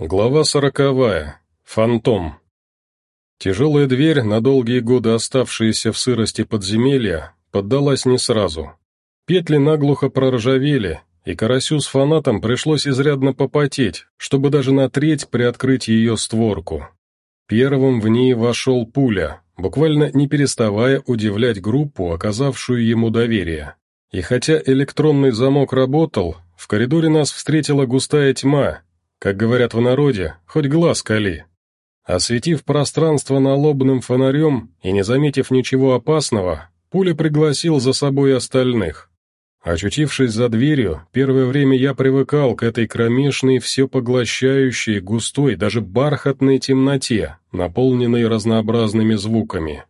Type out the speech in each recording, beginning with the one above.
Глава сороковая. Фантом. Тяжелая дверь, на долгие годы оставшаяся в сырости подземелья, поддалась не сразу. Петли наглухо проржавели, и Карасю с фанатом пришлось изрядно попотеть, чтобы даже на треть приоткрыть ее створку. Первым в ней вошел пуля, буквально не переставая удивлять группу, оказавшую ему доверие. И хотя электронный замок работал, в коридоре нас встретила густая тьма, как говорят в народе, хоть глаз кали. Осветив пространство налобным фонарем и не заметив ничего опасного, пуля пригласил за собой остальных. Очутившись за дверью, первое время я привыкал к этой кромешной, все поглощающей, густой, даже бархатной темноте, наполненной разнообразными звуками.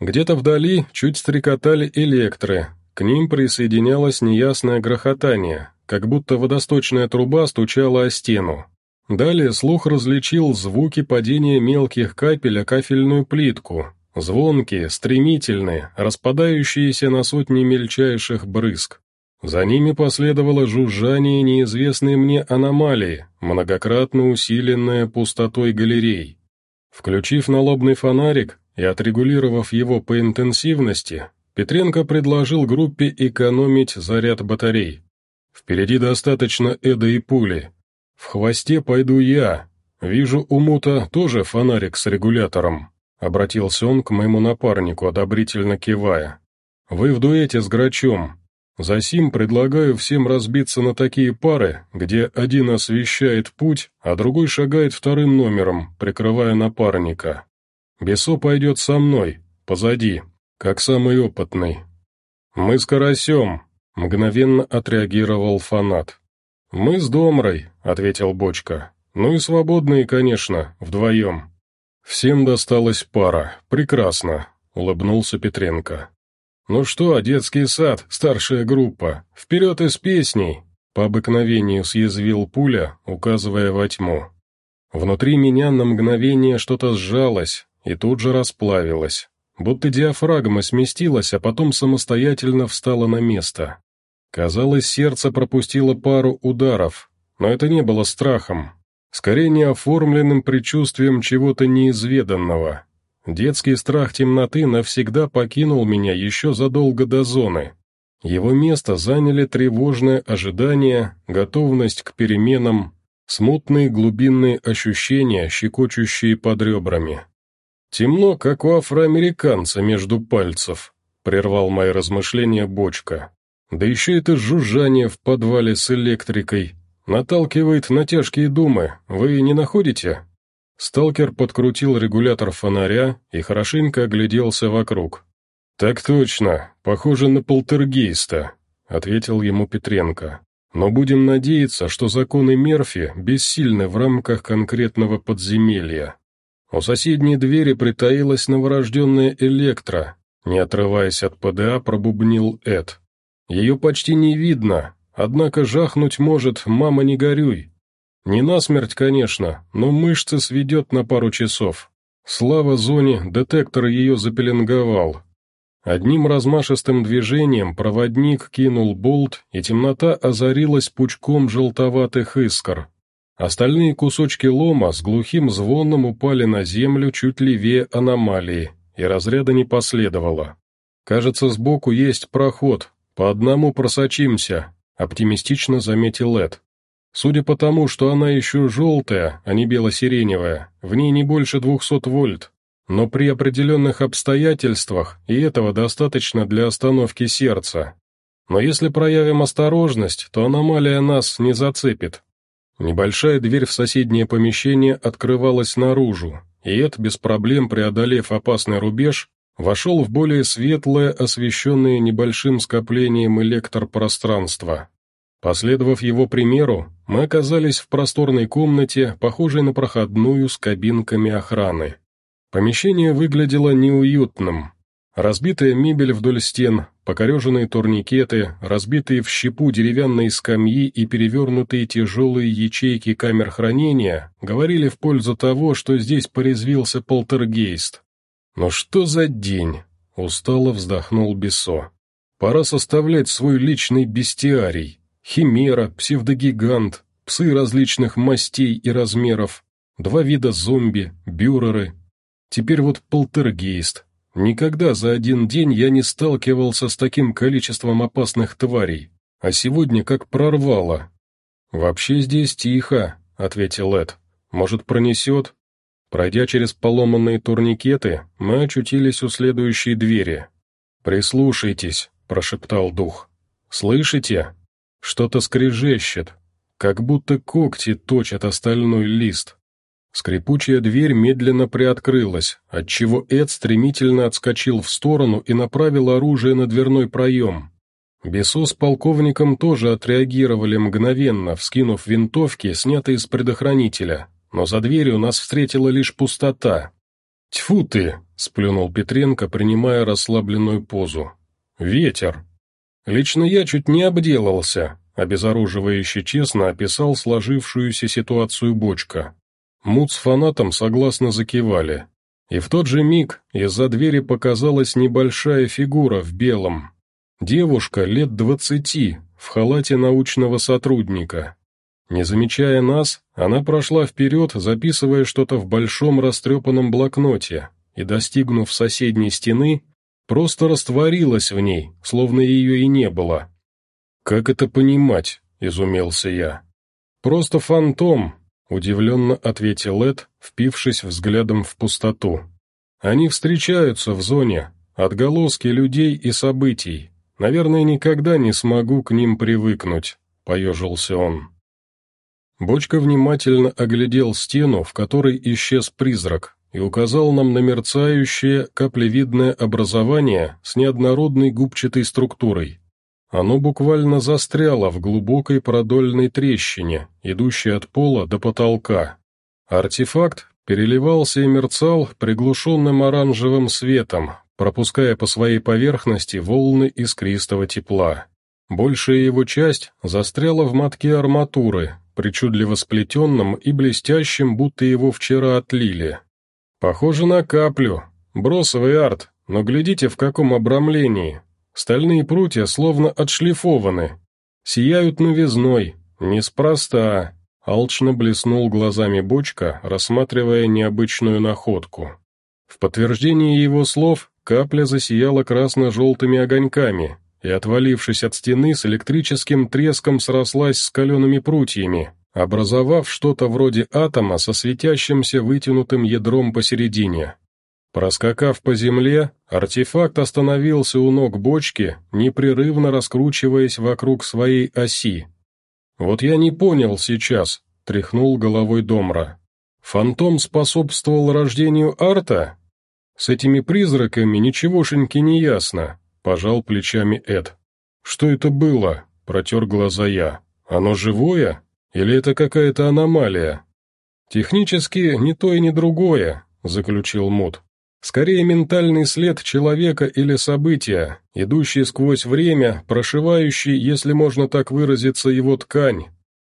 Где-то вдали чуть стрекотали электры, к ним присоединялось неясное грохотание, как будто водосточная труба стучала о стену. Далее слух различил звуки падения мелких капель о кафельную плитку, звонкие, стремительные, распадающиеся на сотни мельчайших брызг. За ними последовало жужжание неизвестной мне аномалии, многократно усиленное пустотой галерей. Включив налобный фонарик и отрегулировав его по интенсивности, Петренко предложил группе экономить заряд батарей. Впереди достаточно Эда и пули. В хвосте пойду я. Вижу у Мута тоже фонарик с регулятором. Обратился он к моему напарнику, одобрительно кивая. Вы в дуэте с Грачом. Засим предлагаю всем разбиться на такие пары, где один освещает путь, а другой шагает вторым номером, прикрывая напарника. Бесо пойдет со мной, позади, как самый опытный. Мы с Карасем, Мгновенно отреагировал фанат. «Мы с Домрой», — ответил Бочка. «Ну и свободные, конечно, вдвоем». «Всем досталась пара. Прекрасно», — улыбнулся Петренко. «Ну что, детский сад, старшая группа, вперед из песней!» По обыкновению съязвил пуля, указывая во тьму. Внутри меня на мгновение что-то сжалось и тут же расплавилось, будто диафрагма сместилась, а потом самостоятельно встала на место. Казалось, сердце пропустило пару ударов, но это не было страхом, скорее неоформленным предчувствием чего-то неизведанного. Детский страх темноты навсегда покинул меня еще задолго до зоны. Его место заняли тревожное ожидание, готовность к переменам, смутные глубинные ощущения, щекочущие под ребрами. «Темно, как у афроамериканца между пальцев», — прервал мои размышления бочка. Да еще это жужжание в подвале с электрикой. Наталкивает на тяжкие думы, вы не находите?» Сталкер подкрутил регулятор фонаря и хорошенько огляделся вокруг. «Так точно, похоже на полтергейста», — ответил ему Петренко. «Но будем надеяться, что законы Мерфи бессильны в рамках конкретного подземелья». У соседней двери притаилась новорожденная электро, не отрываясь от ПДА, пробубнил Эд. Ее почти не видно, однако жахнуть может «мама, не горюй». Не насмерть, конечно, но мышцы сведет на пару часов. Слава зоне, детектор ее запеленговал. Одним размашистым движением проводник кинул болт, и темнота озарилась пучком желтоватых искр. Остальные кусочки лома с глухим звоном упали на землю чуть левее аномалии, и разряда не последовало. Кажется, сбоку есть проход, «По одному просочимся», — оптимистично заметил Эд. «Судя по тому, что она еще желтая, а не бело-сиреневая, в ней не больше двухсот вольт, но при определенных обстоятельствах и этого достаточно для остановки сердца. Но если проявим осторожность, то аномалия нас не зацепит». Небольшая дверь в соседнее помещение открывалась наружу, и Эд, без проблем преодолев опасный рубеж, вошел в более светлое, освещенное небольшим скоплением электропространство. Последовав его примеру, мы оказались в просторной комнате, похожей на проходную с кабинками охраны. Помещение выглядело неуютным. Разбитая мебель вдоль стен, покореженные турникеты, разбитые в щепу деревянные скамьи и перевернутые тяжелые ячейки камер хранения говорили в пользу того, что здесь порезвился полтергейст. «Но что за день?» — устало вздохнул Бесо. «Пора составлять свой личный бестиарий. Химера, псевдогигант, псы различных мастей и размеров, два вида зомби, бюреры. Теперь вот полтергейст. Никогда за один день я не сталкивался с таким количеством опасных тварей, а сегодня как прорвало. «Вообще здесь тихо», — ответил Эд. «Может, пронесет?» Пройдя через поломанные турникеты, мы очутились у следующей двери. «Прислушайтесь», — прошептал дух. «Слышите? Что-то скрежещет, как будто когти точат остальной лист». Скрипучая дверь медленно приоткрылась, отчего Эд стремительно отскочил в сторону и направил оружие на дверной проем. Бесо с полковником тоже отреагировали мгновенно, вскинув винтовки, снятые с предохранителя, но за дверью нас встретила лишь пустота. «Тьфу ты!» — сплюнул Петренко, принимая расслабленную позу. «Ветер!» Лично я чуть не обделался, обезоруживающе честно описал сложившуюся ситуацию бочка. Мут с фанатом согласно закивали. И в тот же миг из-за двери показалась небольшая фигура в белом. Девушка лет двадцати, в халате научного сотрудника. Не замечая нас, она прошла вперед, записывая что-то в большом растрепанном блокноте, и, достигнув соседней стены, просто растворилась в ней, словно ее и не было. «Как это понимать?» — изумился я. «Просто фантом», — удивленно ответил Эд, впившись взглядом в пустоту. «Они встречаются в зоне, отголоски людей и событий. Наверное, никогда не смогу к ним привыкнуть», — поежился он. Бочка внимательно оглядел стену, в которой исчез призрак, и указал нам на мерцающее, каплевидное образование с неоднородной губчатой структурой. Оно буквально застряло в глубокой продольной трещине, идущей от пола до потолка. Артефакт переливался и мерцал приглушенным оранжевым светом, пропуская по своей поверхности волны искристого тепла. Большая его часть застряла в мотке арматуры, причудливо сплетенном и блестящем, будто его вчера отлили. Похоже на каплю. Бросовый арт, но глядите, в каком обрамлении. Стальные прутья словно отшлифованы. Сияют новизной. Неспроста. Алчно блеснул глазами бочка, рассматривая необычную находку. В подтверждение его слов капля засияла красно-желтыми огоньками и, отвалившись от стены, с электрическим треском срослась с калеными прутьями, образовав что-то вроде атома со светящимся вытянутым ядром посередине. Проскакав по земле, артефакт остановился у ног бочки, непрерывно раскручиваясь вокруг своей оси. «Вот я не понял сейчас», — тряхнул головой Домра. «Фантом способствовал рождению арта? С этими призраками ничегошеньки не ясно», — пожал плечами Эд. «Что это было?» — протер глаза я. «Оно живое? Или это какая-то аномалия?» «Технически ни то и ни другое», — заключил Мут. Скорее ментальный след человека или события, идущий сквозь время, прошивающий, если можно так выразиться, его ткань.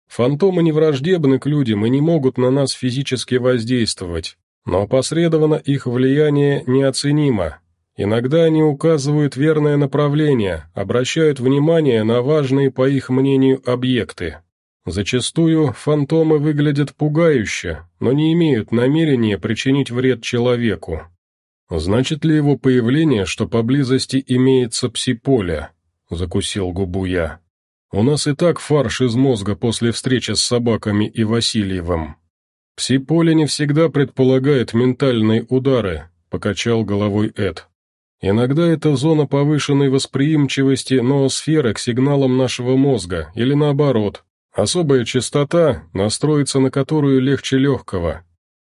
Фантомы не враждебны к людям и не могут на нас физически воздействовать, но опосредованно их влияние неоценимо. Иногда они указывают верное направление, обращают внимание на важные, по их мнению, объекты. Зачастую фантомы выглядят пугающе, но не имеют намерения причинить вред человеку. «Значит ли его появление, что поблизости имеется псиполе?» — закусил губу я. «У нас и так фарш из мозга после встречи с собаками и Васильевым». «Псиполе не всегда предполагает ментальные удары», — покачал головой Эд. «Иногда это зона повышенной восприимчивости ноосферы к сигналам нашего мозга, или наоборот, особая частота, настроиться на которую легче легкого,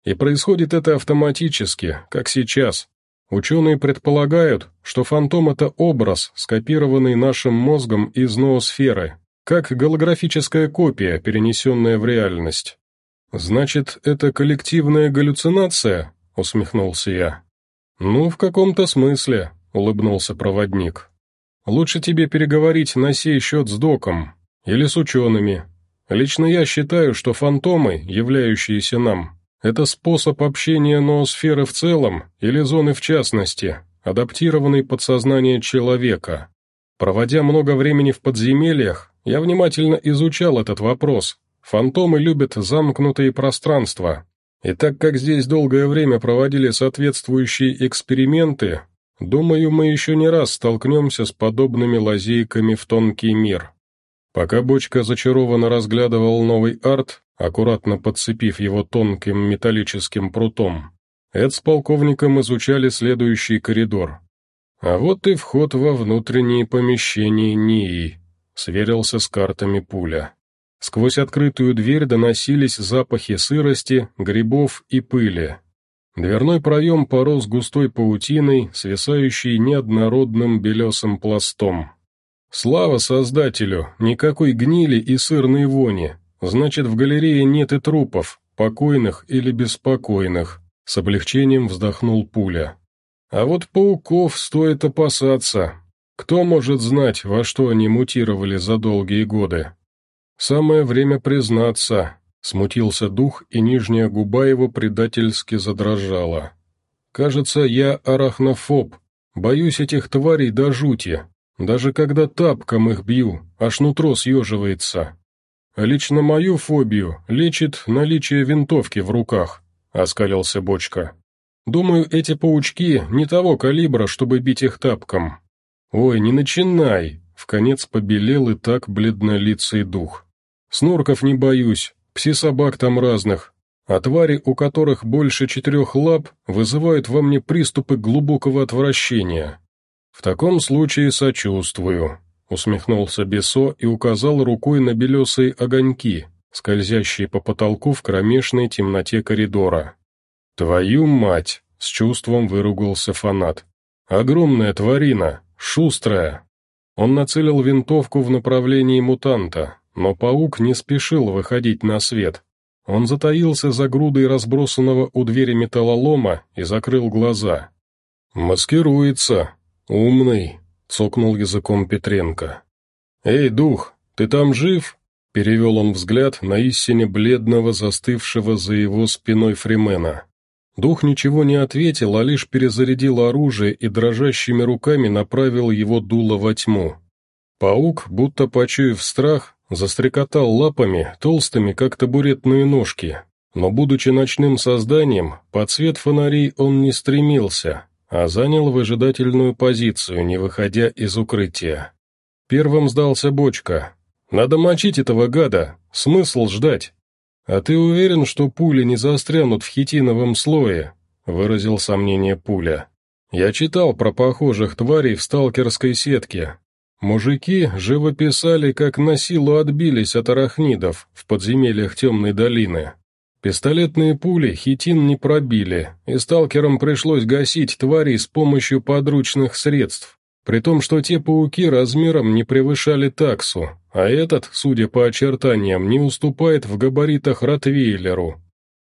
и происходит это автоматически, как сейчас. Ученые предполагают, что фантом — это образ, скопированный нашим мозгом из ноосферы, как голографическая копия, перенесенная в реальность. «Значит, это коллективная галлюцинация?» — усмехнулся я. «Ну, в каком-то смысле», — улыбнулся проводник. «Лучше тебе переговорить на сей счет с доком или с учеными. Лично я считаю, что фантомы, являющиеся нам, это способ общения ноосферы в целом или зоны в частности, адаптированный под сознание человека. Проводя много времени в подземельях, я внимательно изучал этот вопрос, фантомы любят замкнутые пространства. И так как здесь долгое время проводили соответствующие эксперименты, думаю, мы еще не раз столкнемся с подобными лазейками в тонкий мир. Пока бочка зачарованно разглядывал новый арт, аккуратно подцепив его тонким металлическим прутом, Эд с полковником изучали следующий коридор. А вот и вход во внутренние помещения НИИ, сверился с картами пуля. Сквозь открытую дверь доносились запахи сырости, грибов и пыли. Дверной проем порос густой паутиной, свисающей неоднородным белесым пластом. Слава Создателю, никакой гнили и сырной вони. Значит, в галерее нет и трупов, покойных или беспокойных. С облегчением вздохнул пуля. А вот пауков стоит опасаться. Кто может знать, во что они мутировали за долгие годы? Самое время признаться. Смутился дух, и нижняя губа его предательски задрожала. «Кажется, я арахнофоб. Боюсь этих тварей до жути. Даже когда тапком их бью, аж нутро съеживается. Лично мою фобию лечит наличие винтовки в руках», — оскалился Бочка. «Думаю, эти паучки не того калибра, чтобы бить их тапком». «Ой, не начинай!» — В конец побелел и так бледнолицый дух. «Снорков не боюсь, пси-собак там разных, а твари, у которых больше четырех лап, вызывают во мне приступы глубокого отвращения. «В таком случае сочувствую», — усмехнулся Бесо и указал рукой на белесые огоньки, скользящие по потолку в кромешной темноте коридора. «Твою мать!» — с чувством выругался фанат. «Огромная тварина, шустрая!» Он нацелил винтовку в направлении мутанта, но паук не спешил выходить на свет. Он затаился за грудой разбросанного у двери металлолома и закрыл глаза. «Маскируется», «Умный», — цокнул языком Петренко. «Эй, дух, ты там жив?» — перевел он взгляд на истине бледного, застывшего за его спиной Фримена. Дух ничего не ответил, а лишь перезарядил оружие и дрожащими руками направил его дуло во тьму. Паук, будто почуяв страх, застрекотал лапами, толстыми, как табуретные ножки. Но, будучи ночным созданием, под свет фонарей он не стремился, а занял выжидательную позицию, не выходя из укрытия. Первым сдался бочка. «Надо мочить этого гада, смысл ждать». «А ты уверен, что пули не застрянут в хитиновом слое?» — выразил сомнение пуля. «Я читал про похожих тварей в сталкерской сетке. Мужики живописали, как на силу отбились от арахнидов в подземельях темной долины. Пистолетные пули хитин не пробили, и сталкерам пришлось гасить тварей с помощью подручных средств, при том, что те пауки размером не превышали таксу, а этот, судя по очертаниям, не уступает в габаритах Ротвейлеру.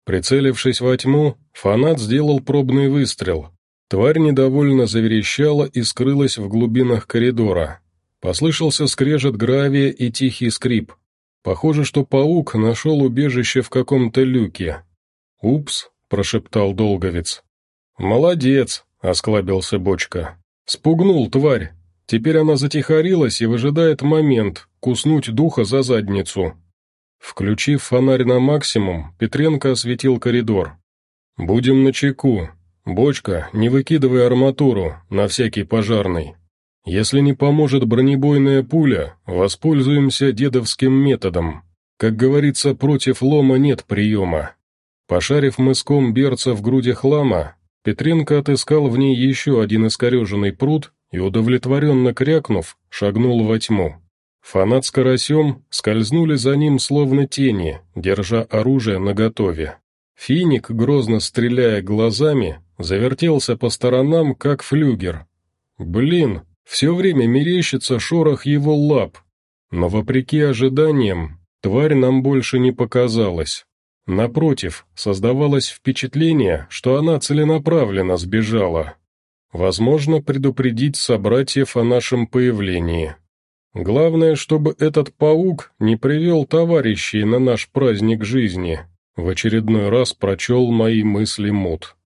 Прицелившись во тьму, фанат сделал пробный выстрел. Тварь недовольно заверещала и скрылась в глубинах коридора. Послышался скрежет гравия и тихий скрип. Похоже, что паук нашел убежище в каком-то люке. «Упс», — прошептал Долговец. «Молодец», — осклабился Бочка. «Спугнул, тварь. Теперь она затихарилась и выжидает момент, куснуть духа за задницу». Включив фонарь на максимум, Петренко осветил коридор. «Будем начеку. Бочка, не выкидывай арматуру, на всякий пожарный. Если не поможет бронебойная пуля, воспользуемся дедовским методом. Как говорится, против лома нет приема. Пошарив мыском берца в груди хлама, Петренко отыскал в ней еще один искореженный пруд и, удовлетворенно крякнув, шагнул во тьму. Фанат с карасем скользнули за ним словно тени, держа оружие наготове. Финик, грозно стреляя глазами, завертелся по сторонам, как флюгер. «Блин, все время мерещится шорох его лап, но, вопреки ожиданиям, тварь нам больше не показалась. Напротив, создавалось впечатление, что она целенаправленно сбежала. Возможно, предупредить собратьев о нашем появлении. Главное, чтобы этот паук не привел товарищей на наш праздник жизни. В очередной раз прочел мои мысли Мут.